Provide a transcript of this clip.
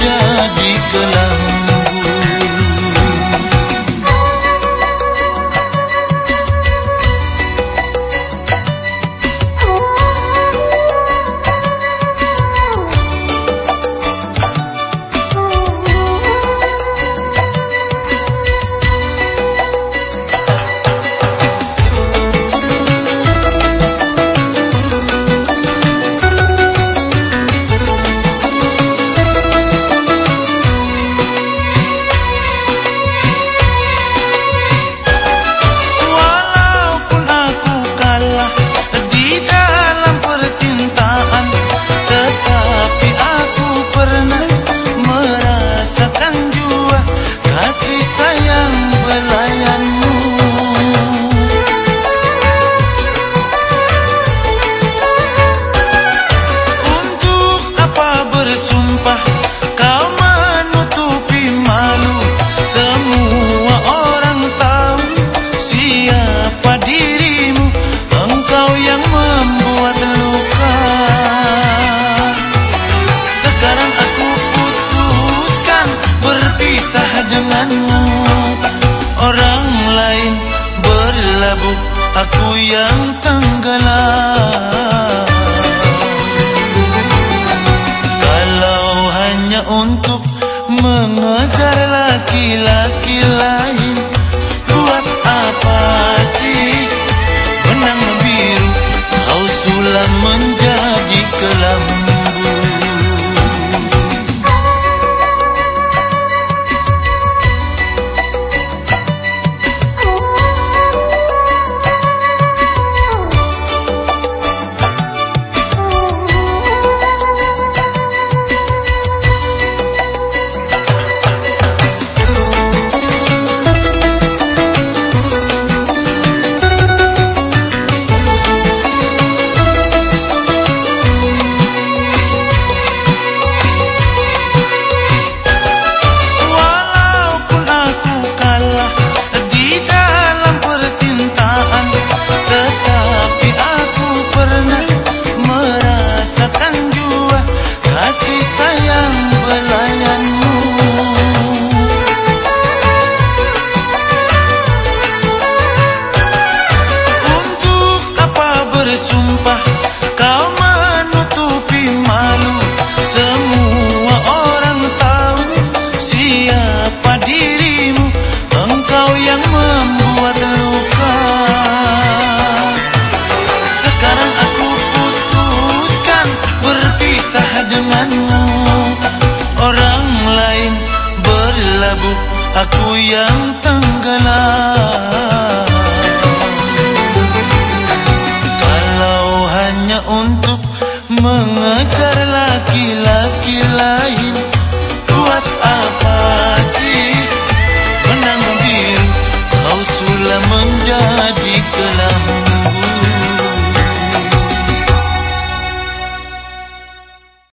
jadi kelam. kamu Orang lain berlabuh Aku yang tenggelam. Aku yang tenggelam.